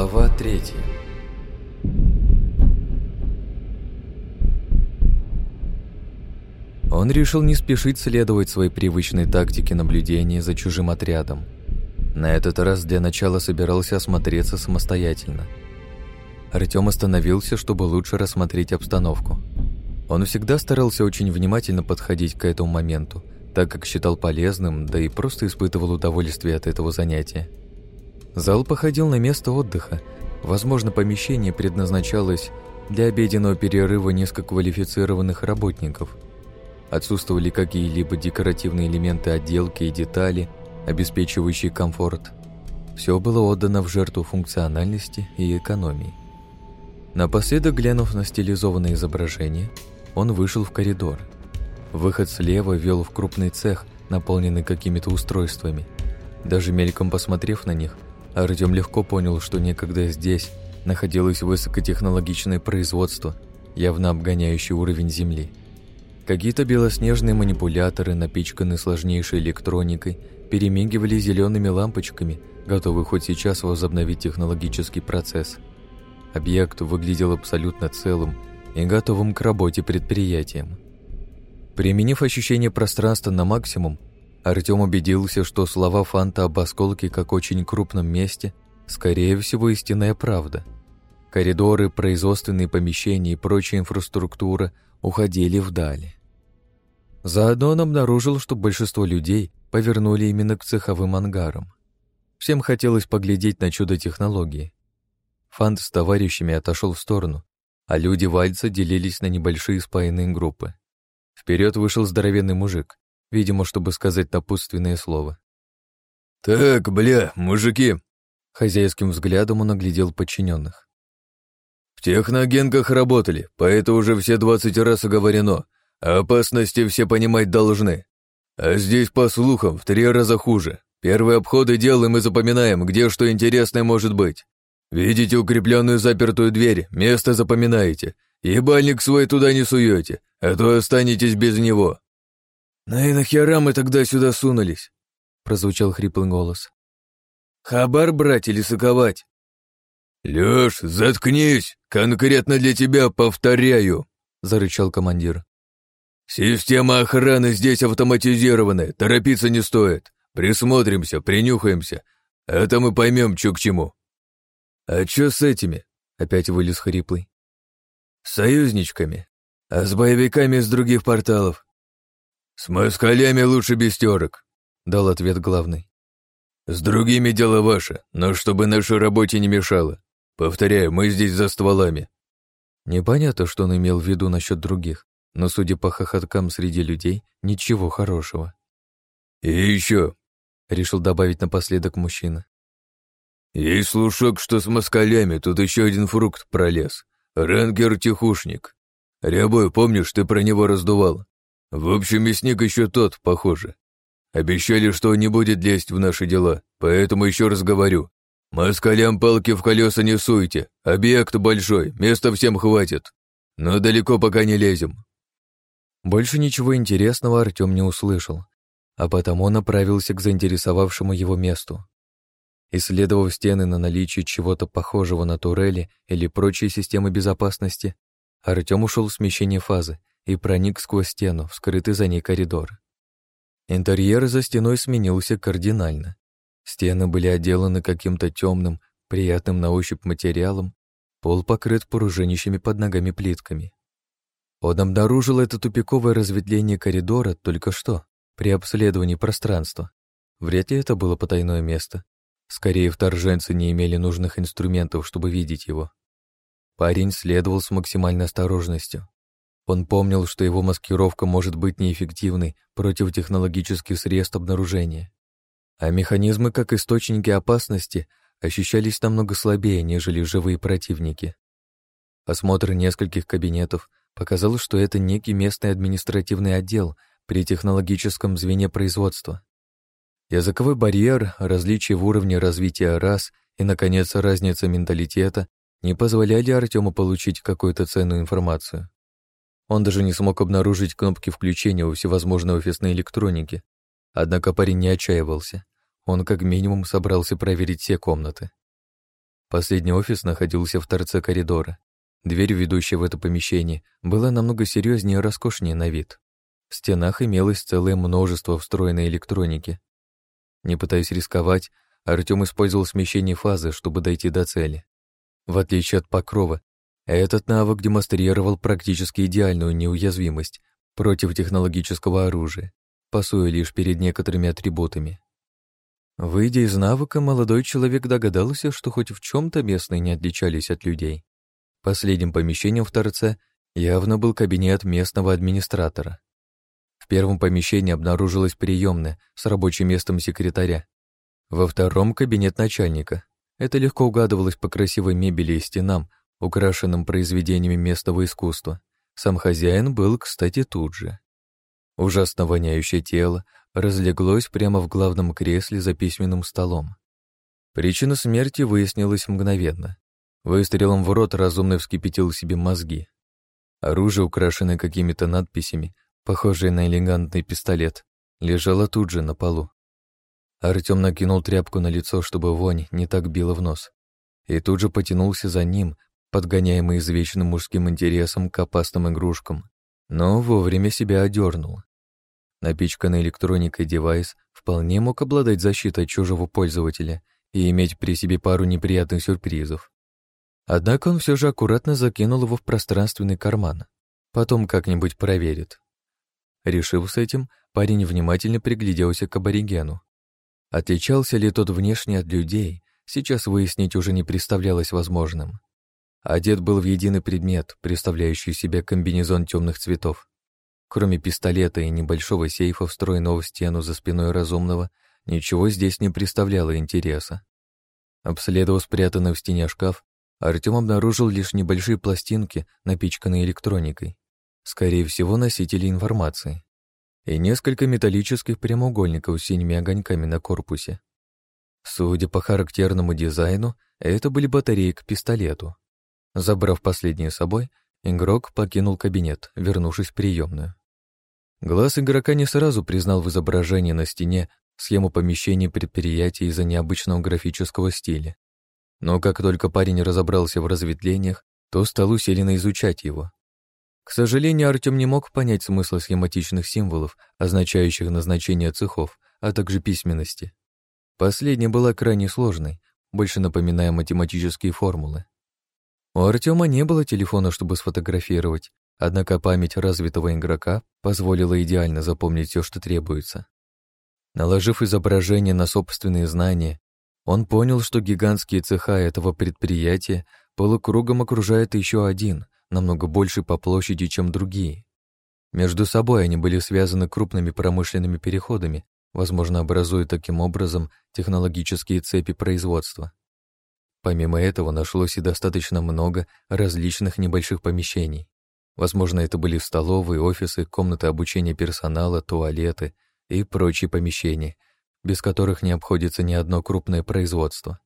Глава третья Он решил не спешить следовать своей привычной тактике наблюдения за чужим отрядом. На этот раз для начала собирался осмотреться самостоятельно. Артём остановился, чтобы лучше рассмотреть обстановку. Он всегда старался очень внимательно подходить к этому моменту, так как считал полезным, да и просто испытывал удовольствие от этого занятия. Зал походил на место отдыха. Возможно, помещение предназначалось для обеденного перерыва низкоквалифицированных работников. Отсутствовали какие-либо декоративные элементы отделки и детали, обеспечивающие комфорт. Все было отдано в жертву функциональности и экономии. Напоследок, глянув на стилизованное изображение, он вышел в коридор. Выход слева вел в крупный цех, наполненный какими-то устройствами. Даже мельком посмотрев на них, Артем легко понял, что некогда здесь находилось высокотехнологичное производство, явно обгоняющее уровень Земли. Какие-то белоснежные манипуляторы, напичканные сложнейшей электроникой, перемигивали зелеными лампочками, готовые хоть сейчас возобновить технологический процесс. Объект выглядел абсолютно целым и готовым к работе предприятием. Применив ощущение пространства на максимум, Артем убедился, что слова Фанта об осколке как очень крупном месте, скорее всего, истинная правда. Коридоры, производственные помещения и прочая инфраструктура уходили вдали. Заодно он обнаружил, что большинство людей повернули именно к цеховым ангарам. Всем хотелось поглядеть на чудо технологии. Фант с товарищами отошел в сторону, а люди Вальца делились на небольшие спаянные группы. Вперед вышел здоровенный мужик, видимо, чтобы сказать напутственное слово. «Так, бля, мужики!» Хозяйским взглядом он оглядел подчиненных. «В техногенках работали, поэтому уже все двадцать раз оговорено. Опасности все понимать должны. А здесь, по слухам, в три раза хуже. Первые обходы делаем и запоминаем, где что интересное может быть. Видите укрепленную запертую дверь, место запоминаете. Ебальник свой туда не суете, а то останетесь без него. «Ну и нахера мы тогда сюда сунулись?» — прозвучал хриплый голос. «Хабар брать или соковать?» «Лёш, заткнись! Конкретно для тебя повторяю!» — зарычал командир. «Система охраны здесь автоматизированная, торопиться не стоит. Присмотримся, принюхаемся, это мы поймем, чё к чему». «А чё с этими?» — опять вылез хриплый. «С союзничками, а с боевиками из других порталов. «С москалями лучше без терок», — дал ответ главный. «С другими дело ваше, но чтобы нашей работе не мешало. Повторяю, мы здесь за стволами». Непонятно, что он имел в виду насчет других, но, судя по хохоткам среди людей, ничего хорошего. «И еще», — решил добавить напоследок мужчина. «Есть слушок, что с москалями тут еще один фрукт пролез. Рангер-тихушник. Рябой, помнишь, ты про него раздувал? В общем, мясник еще тот, похоже. Обещали, что не будет лезть в наши дела, поэтому еще раз говорю. Москалям палки в колеса не суйте, объект большой, места всем хватит. Но далеко пока не лезем. Больше ничего интересного Артем не услышал, а потому направился к заинтересовавшему его месту. Исследовав стены на наличие чего-то похожего на турели или прочие системы безопасности, Артем ушел в смещение фазы и проник сквозь стену, в скрытый за ней коридор. Интерьер за стеной сменился кардинально. Стены были отделаны каким-то темным, приятным на ощупь материалом, пол покрыт пружинищими под ногами плитками. Он обнаружил это тупиковое разветвление коридора только что, при обследовании пространства. Вряд ли это было потайное место. Скорее, вторженцы не имели нужных инструментов, чтобы видеть его. Парень следовал с максимальной осторожностью. Он помнил, что его маскировка может быть неэффективной против технологических средств обнаружения. А механизмы, как источники опасности, ощущались намного слабее, нежели живые противники. Осмотр нескольких кабинетов показал, что это некий местный административный отдел при технологическом звене производства. Языковой барьер, различия в уровне развития рас и, наконец, разница менталитета не позволяли Артему получить какую-то ценную информацию. Он даже не смог обнаружить кнопки включения у всевозможной офисной электроники. Однако парень не отчаивался. Он как минимум собрался проверить все комнаты. Последний офис находился в торце коридора. Дверь, ведущая в это помещение, была намного серьезнее и роскошнее на вид. В стенах имелось целое множество встроенной электроники. Не пытаясь рисковать, Артём использовал смещение фазы, чтобы дойти до цели. В отличие от покрова, этот навык демонстрировал практически идеальную неуязвимость против технологического оружия, пасуя лишь перед некоторыми атрибутами. Выйдя из навыка, молодой человек догадался, что хоть в чем то местные не отличались от людей. Последним помещением в торце явно был кабинет местного администратора. В первом помещении обнаружилась приемная с рабочим местом секретаря. Во втором — кабинет начальника. Это легко угадывалось по красивой мебели и стенам, украшенным произведениями местного искусства. Сам хозяин был, кстати, тут же. Ужасно воняющее тело разлеглось прямо в главном кресле за письменным столом. Причина смерти выяснилась мгновенно. Выстрелом в рот разумно вскипятил себе мозги. Оружие, украшенное какими-то надписями, похожее на элегантный пистолет, лежало тут же на полу. Артем накинул тряпку на лицо, чтобы вонь не так била в нос, и тут же потянулся за ним, подгоняемый извечным мужским интересом к опасным игрушкам, но вовремя себя одернул. Напичканный электроникой девайс вполне мог обладать защитой чужого пользователя и иметь при себе пару неприятных сюрпризов. Однако он все же аккуратно закинул его в пространственный карман. Потом как-нибудь проверит. Решив с этим, парень внимательно пригляделся к аборигену. Отличался ли тот внешне от людей, сейчас выяснить уже не представлялось возможным. Одет был в единый предмет, представляющий себе комбинезон темных цветов. Кроме пистолета и небольшого сейфа, встроенного в стену за спиной разумного, ничего здесь не представляло интереса. Обследовав спрятанный в стене шкаф, Артем обнаружил лишь небольшие пластинки, напичканные электроникой. Скорее всего, носители информации. И несколько металлических прямоугольников с синими огоньками на корпусе. Судя по характерному дизайну, это были батареи к пистолету. Забрав последнее с собой, игрок покинул кабинет, вернувшись в приемную. Глаз игрока не сразу признал в изображении на стене схему помещения предприятия из-за необычного графического стиля. Но как только парень разобрался в разветвлениях, то стал усиленно изучать его. К сожалению, Артем не мог понять смысла схематичных символов, означающих назначение цехов, а также письменности. Последняя была крайне сложной, больше напоминая математические формулы. У Артема не было телефона, чтобы сфотографировать, однако память развитого игрока позволила идеально запомнить все, что требуется. Наложив изображение на собственные знания, он понял, что гигантские цеха этого предприятия полукругом окружает еще один, намного больше по площади, чем другие. Между собой они были связаны крупными промышленными переходами, возможно, образуя таким образом технологические цепи производства. Помимо этого нашлось и достаточно много различных небольших помещений. Возможно, это были столовые, офисы, комнаты обучения персонала, туалеты и прочие помещения — без которых не обходится ни одно крупное производство.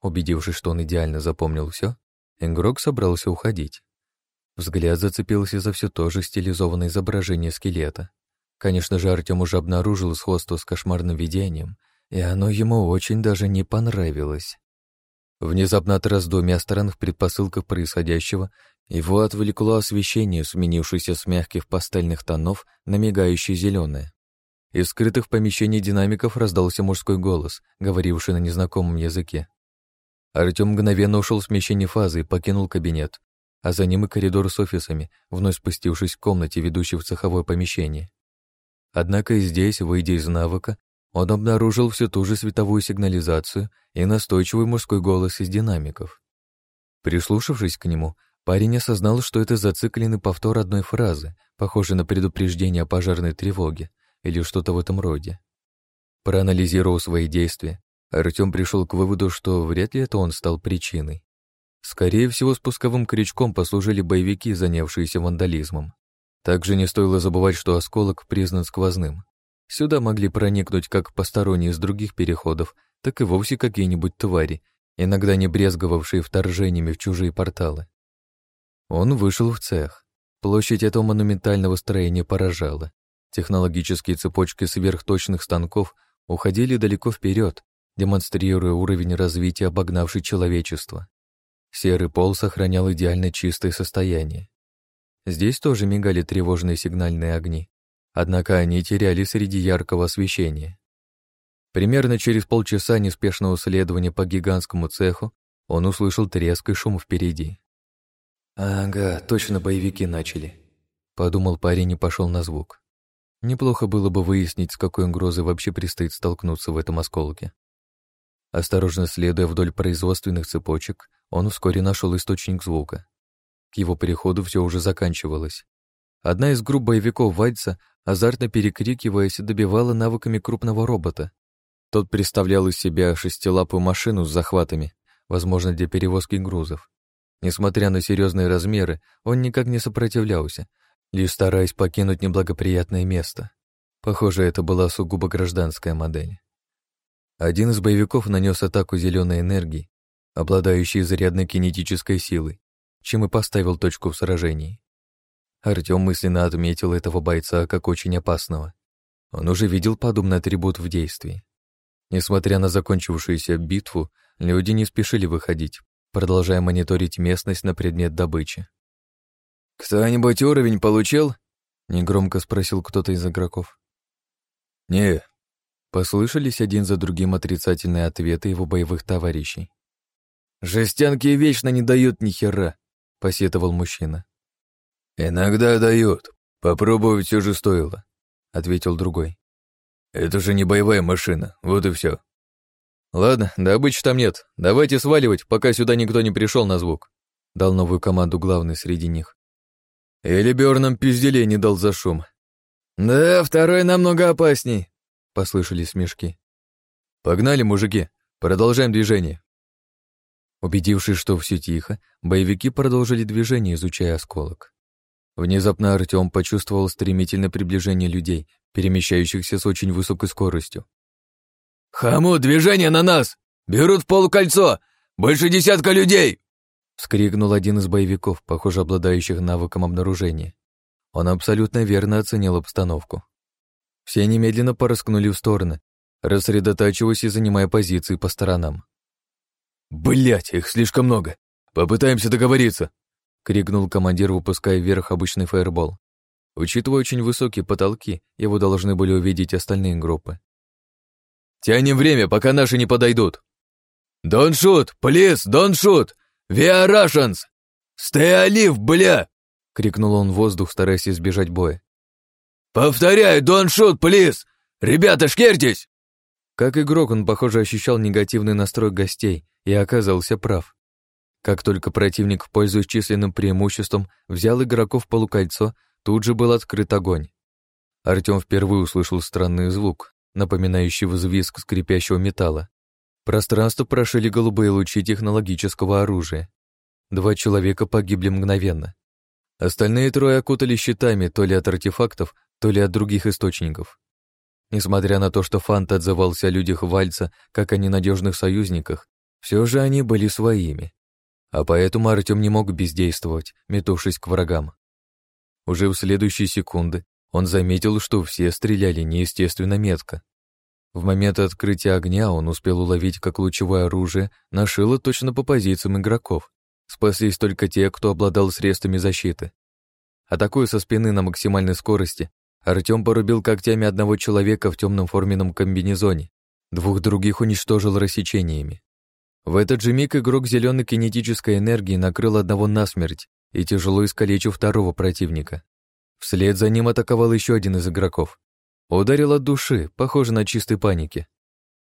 Убедившись, что он идеально запомнил все, игрок собрался уходить. Взгляд зацепился за все то же стилизованное изображение скелета. Конечно же, Артем уже обнаружил сходство с кошмарным видением, и оно ему очень даже не понравилось. Внезапно от раздумья о странных предпосылках происходящего его отвлекло освещение, сменившееся с мягких пастельных тонов на мигающее зеленое. Из скрытых в помещении динамиков раздался мужской голос, говоривший на незнакомом языке. Артем мгновенно ушел в смещение фазы и покинул кабинет, а за ним и коридор с офисами, вновь спустившись в комнате, ведущей в цеховое помещение. Однако и здесь, выйдя из навыка, он обнаружил всю ту же световую сигнализацию и настойчивый мужской голос из динамиков. Прислушавшись к нему, парень осознал, что это зацикленный повтор одной фразы, похожей на предупреждение о пожарной тревоге, или что-то в этом роде. Проанализировав свои действия, Артем пришел к выводу, что вряд ли это он стал причиной. Скорее всего, спусковым крючком послужили боевики, занявшиеся вандализмом. Также не стоило забывать, что осколок признан сквозным. Сюда могли проникнуть как посторонние из других переходов, так и вовсе какие-нибудь твари, иногда не брезговавшие вторжениями в чужие порталы. Он вышел в цех. Площадь этого монументального строения поражала. Технологические цепочки сверхточных станков уходили далеко вперед, демонстрируя уровень развития, обогнавший человечество. Серый пол сохранял идеально чистое состояние. Здесь тоже мигали тревожные сигнальные огни, однако они теряли среди яркого освещения. Примерно через полчаса неспешного следования по гигантскому цеху он услышал треск и шум впереди. «Ага, точно боевики начали», — подумал парень и пошел на звук. Неплохо было бы выяснить, с какой угрозой вообще предстоит столкнуться в этом осколке. Осторожно следуя вдоль производственных цепочек, он вскоре нашел источник звука. К его переходу все уже заканчивалось. Одна из групп боевиков Вальца, азартно перекрикиваясь, добивала навыками крупного робота. Тот представлял из себя шестилапую машину с захватами, возможно, для перевозки грузов. Несмотря на серьезные размеры, он никак не сопротивлялся, лишь стараясь покинуть неблагоприятное место. Похоже, это была сугубо гражданская модель. Один из боевиков нанес атаку зеленой энергии, обладающей зарядной кинетической силой, чем и поставил точку в сражении. Артем мысленно отметил этого бойца как очень опасного. Он уже видел подобный атрибут в действии. Несмотря на закончившуюся битву, люди не спешили выходить, продолжая мониторить местность на предмет добычи. «Кто-нибудь уровень получил?» — негромко спросил кто-то из игроков. «Не». Послышались один за другим отрицательные ответы его боевых товарищей. «Жестянки вечно не дают ни хера», — посетовал мужчина. «Иногда дают. Попробовать все же стоило», — ответил другой. «Это же не боевая машина, вот и все. «Ладно, добычи там нет. Давайте сваливать, пока сюда никто не пришел на звук», — дал новую команду главный среди них. «Или Бёрнам пизделей не дал за шум». «Да, второй намного опасней», — послышались смешки. «Погнали, мужики, продолжаем движение». Убедившись, что все тихо, боевики продолжили движение, изучая осколок. Внезапно Артем почувствовал стремительное приближение людей, перемещающихся с очень высокой скоростью. «Хаму, движение на нас! Берут в полукольцо! Больше десятка людей!» Скрикнул один из боевиков, похоже, обладающих навыком обнаружения. Он абсолютно верно оценил обстановку. Все немедленно порыскнули в стороны, рассредотачиваясь и занимая позиции по сторонам. Блять, их слишком много. Попытаемся договориться!» — крикнул командир, выпуская вверх обычный фаербол. Учитывая очень высокие потолки, его должны были увидеть остальные группы. «Тянем время, пока наши не подойдут!» «Don't shoot! Please, don't shoot! We are Russians! Stay alive, бля!» — крикнул он в воздух, стараясь избежать боя. «Повторяю, don't shoot, please! Ребята, шкертесь!» Как игрок он, похоже, ощущал негативный настрой гостей и оказался прав. Как только противник, пользуясь численным преимуществом, взял игроков полукольцо, тут же был открыт огонь. Артем впервые услышал странный звук, напоминающий взвизг скрипящего металла. Пространство прошили голубые лучи технологического оружия. Два человека погибли мгновенно. Остальные трое окутали щитами то ли от артефактов, то ли от других источников. Несмотря на то, что Фант отзывался о людях Вальца как о ненадежных союзниках, все же они были своими. А поэтому Артем не мог бездействовать, метувшись к врагам. Уже в следующие секунды он заметил, что все стреляли неестественно метко. В момент открытия огня он успел уловить, как лучевое оружие нашило точно по позициям игроков. Спаслись только те, кто обладал средствами защиты. Атакуя со спины на максимальной скорости, Артем порубил когтями одного человека в темном форменном комбинезоне, двух других уничтожил рассечениями. В этот же миг игрок зеленой кинетической энергии накрыл одного насмерть и тяжело искалечил второго противника. Вслед за ним атаковал еще один из игроков. Ударил от души, похоже на чистой панике.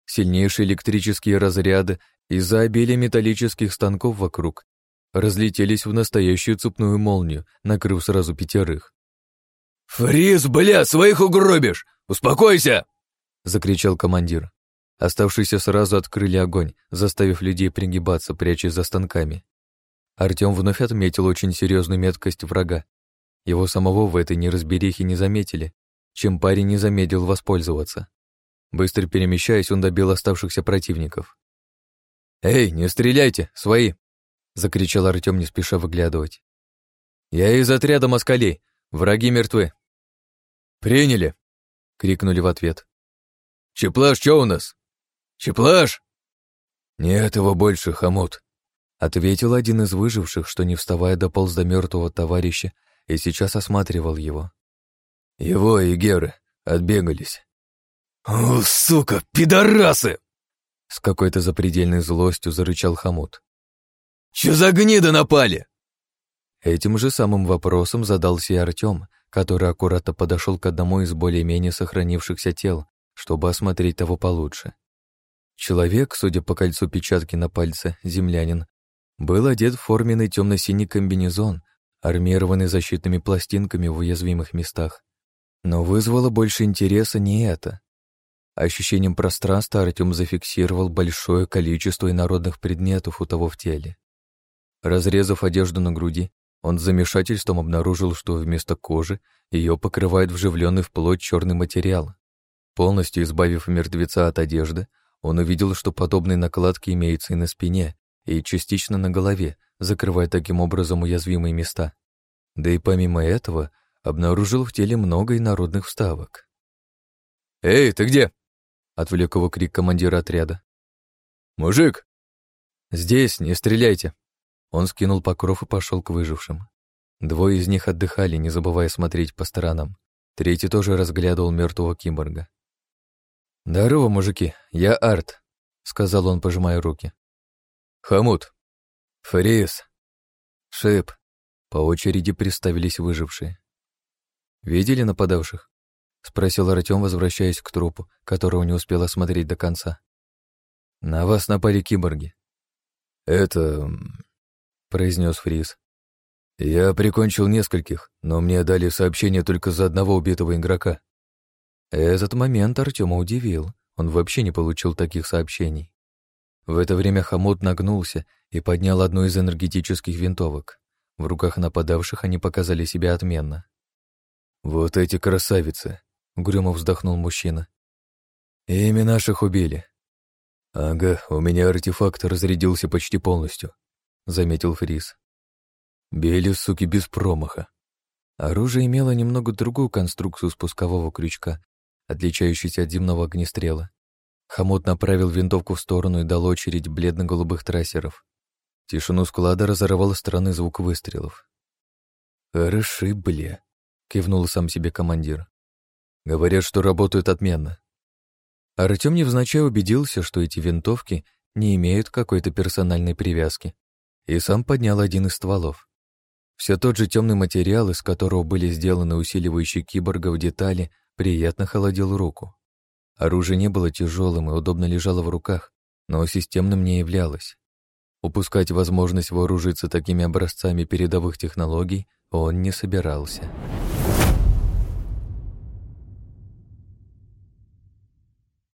Сильнейшие электрические разряды из-за обилия металлических станков вокруг разлетелись в настоящую цепную молнию, накрыв сразу пятерых. «Фриз, бля, своих угробишь! Успокойся!» — закричал командир. Оставшиеся сразу открыли огонь, заставив людей пригибаться, прячась за станками. Артем вновь отметил очень серьезную меткость врага. Его самого в этой неразберихе не заметили, чем парень не замедлил воспользоваться. Быстро перемещаясь, он добил оставшихся противников. «Эй, не стреляйте, свои!» — закричал Артем, не спеша выглядывать. «Я из отряда москалей, враги мертвы». «Приняли!» — крикнули в ответ. «Чеплаш, что у нас?» Чеплаш?» «Нет его больше, хомут», — ответил один из выживших, что не вставая дополз до мертвого товарища и сейчас осматривал его. «Его и Геры отбегались». «О, сука, пидорасы!» С какой-то запредельной злостью зарычал хомут. «Чё за гниды напали?» Этим же самым вопросом задался и Артём, который аккуратно подошел к одному из более-менее сохранившихся тел, чтобы осмотреть того получше. Человек, судя по кольцу печатки на пальце, землянин, был одет в форменный темно-синий комбинезон, армированный защитными пластинками в уязвимых местах. Но вызвало больше интереса не это. Ощущением пространства Артем зафиксировал большое количество инородных предметов у того в теле. Разрезав одежду на груди, он с замешательством обнаружил, что вместо кожи ее покрывает вживленный в плоть черный материал. Полностью избавив мертвеца от одежды, он увидел, что подобные накладки имеются и на спине, и частично на голове, закрывая таким образом уязвимые места. Да и помимо этого, обнаружил в теле много инородных вставок. «Эй, ты где?» — отвлек его крик командира отряда. «Мужик!» «Здесь, не стреляйте!» Он скинул покров и пошел к выжившим. Двое из них отдыхали, не забывая смотреть по сторонам. Третий тоже разглядывал мертвого киборга. «Здорово, мужики, я Арт», — сказал он, пожимая руки. «Хамут». «Фрис». «Шип». По очереди представились выжившие. «Видели нападавших?» — спросил Артем, возвращаясь к трупу, которого не успел осмотреть до конца. «На вас напали киборги». «Это произнес Фрис. Я прикончил нескольких, но мне дали сообщение только за одного убитого игрока. Этот момент Артема удивил. Он вообще не получил таких сообщений. В это время Хамут нагнулся и поднял одну из энергетических винтовок. В руках нападавших они показали себя отменно. «Вот эти красавицы!» — угрюмо вздохнул мужчина. «Ими наших убили. Ага, у меня артефакт разрядился почти полностью. — заметил Фрис. Били, суки, без промаха. Оружие имело немного другую конструкцию спускового крючка, отличающуюся от земного огнестрела. Хомут направил винтовку в сторону и дал очередь бледно-голубых трассеров. Тишину склада разорвал странный звук выстрелов. «Хороши, бля», — кивнул сам себе командир. «Говорят, что работают отменно». Артем невзначай убедился, что эти винтовки не имеют какой-то персональной привязки и сам поднял один из стволов. Все тот же темный материал, из которого были сделаны усиливающие киборгов детали, приятно холодил руку. Оружие не было тяжелым и удобно лежало в руках, но системным не являлось. Упускать возможность вооружиться такими образцами передовых технологий он не собирался.